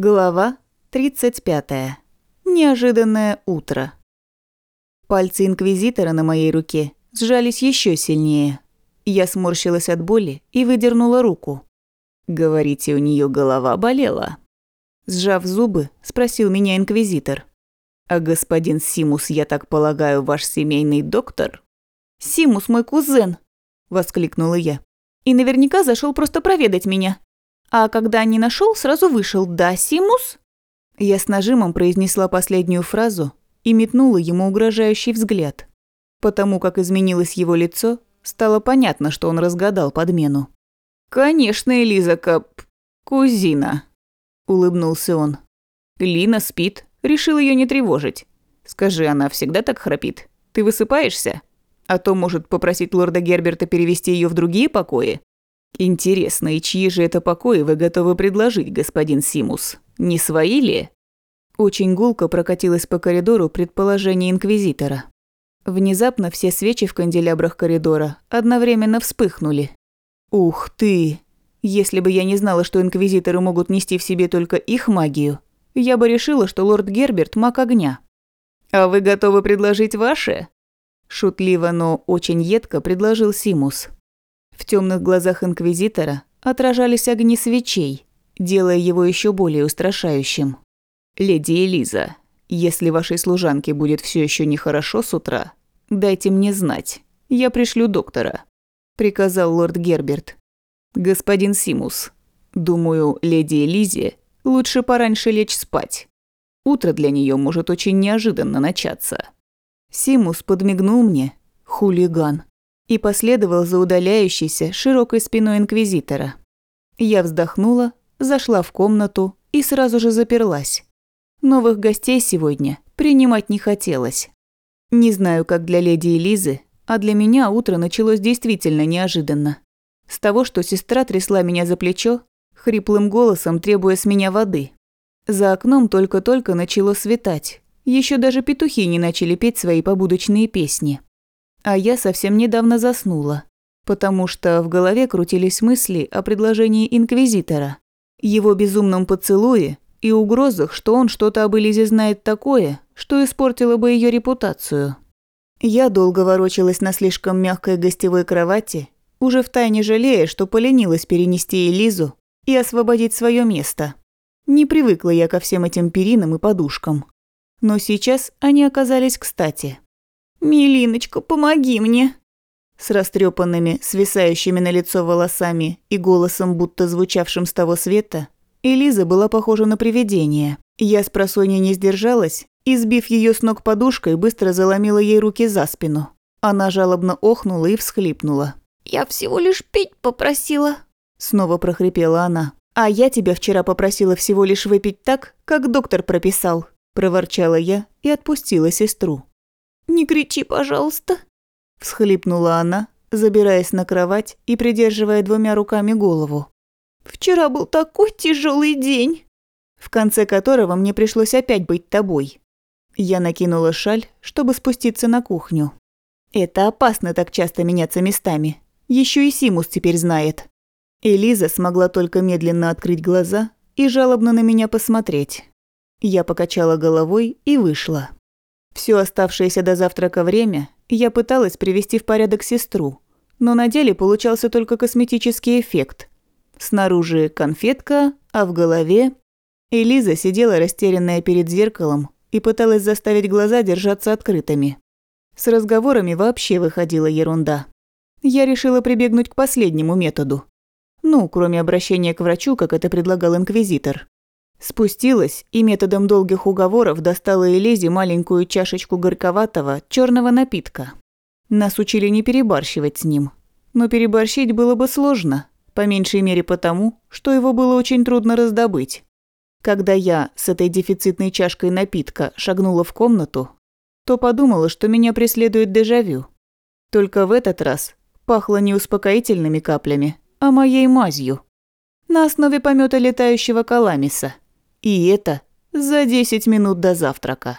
Глава 35. Неожиданное утро. Пальцы инквизитора на моей руке сжались еще сильнее. Я сморщилась от боли и выдернула руку. Говорите, у нее голова болела. Сжав зубы, спросил меня инквизитор. А господин Симус, я так полагаю, ваш семейный доктор? Симус мой кузен, воскликнула я. И наверняка зашел просто проведать меня. А когда не нашел, сразу вышел. Да, Симус? Я с нажимом произнесла последнюю фразу и метнула ему угрожающий взгляд. Потому как изменилось его лицо, стало понятно, что он разгадал подмену. «Конечно, Элиза Кап... кузина», – улыбнулся он. «Лина спит, решил ее не тревожить. Скажи, она всегда так храпит? Ты высыпаешься? А то, может, попросить лорда Герберта перевести ее в другие покои?» «Интересно, и чьи же это покои вы готовы предложить, господин Симус? Не свои ли?» Очень гулко прокатилось по коридору предположение Инквизитора. Внезапно все свечи в канделябрах коридора одновременно вспыхнули. «Ух ты! Если бы я не знала, что Инквизиторы могут нести в себе только их магию, я бы решила, что лорд Герберт – маг огня». «А вы готовы предложить ваше?» Шутливо, но очень едко предложил Симус. В темных глазах инквизитора отражались огни свечей, делая его еще более устрашающим. «Леди Элиза, если вашей служанке будет все еще нехорошо с утра, дайте мне знать. Я пришлю доктора», – приказал лорд Герберт. «Господин Симус, думаю, леди Элизе лучше пораньше лечь спать. Утро для нее может очень неожиданно начаться». Симус подмигнул мне. Хулиган и последовал за удаляющейся широкой спиной инквизитора. Я вздохнула, зашла в комнату и сразу же заперлась. Новых гостей сегодня принимать не хотелось. Не знаю, как для леди Элизы, а для меня утро началось действительно неожиданно. С того, что сестра трясла меня за плечо, хриплым голосом требуя с меня воды. За окном только-только начало светать. Еще даже петухи не начали петь свои побудочные песни. А я совсем недавно заснула, потому что в голове крутились мысли о предложении Инквизитора, его безумном поцелуе и угрозах, что он что-то об Элизе знает такое, что испортило бы ее репутацию. Я долго ворочалась на слишком мягкой гостевой кровати, уже втайне жалея, что поленилась перенести Элизу и освободить свое место. Не привыкла я ко всем этим перинам и подушкам. Но сейчас они оказались кстати. «Милиночка, помоги мне!» С растрепанными, свисающими на лицо волосами и голосом, будто звучавшим с того света, Элиза была похожа на привидение. Я с просонья не сдержалась и, сбив ее с ног подушкой, быстро заломила ей руки за спину. Она жалобно охнула и всхлипнула. «Я всего лишь пить попросила», – снова прохрипела она. «А я тебя вчера попросила всего лишь выпить так, как доктор прописал», – проворчала я и отпустила сестру. «Не кричи, пожалуйста», – всхлипнула она, забираясь на кровать и придерживая двумя руками голову. «Вчера был такой тяжелый день, в конце которого мне пришлось опять быть тобой». Я накинула шаль, чтобы спуститься на кухню. «Это опасно так часто меняться местами. Еще и Симус теперь знает». Элиза смогла только медленно открыть глаза и жалобно на меня посмотреть. Я покачала головой и вышла. Все оставшееся до завтрака время я пыталась привести в порядок сестру, но на деле получался только косметический эффект. Снаружи конфетка, а в голове... Элиза сидела растерянная перед зеркалом и пыталась заставить глаза держаться открытыми. С разговорами вообще выходила ерунда. Я решила прибегнуть к последнему методу. Ну, кроме обращения к врачу, как это предлагал инквизитор. Спустилась и методом долгих уговоров достала Элизе маленькую чашечку горьковатого черного напитка. Нас учили не перебарщивать с ним. Но переборщить было бы сложно, по меньшей мере потому, что его было очень трудно раздобыть. Когда я с этой дефицитной чашкой напитка шагнула в комнату, то подумала, что меня преследует дежавю. Только в этот раз пахло не успокоительными каплями, а моей мазью. На основе помета летающего каламиса – и это за 10 минут до завтрака.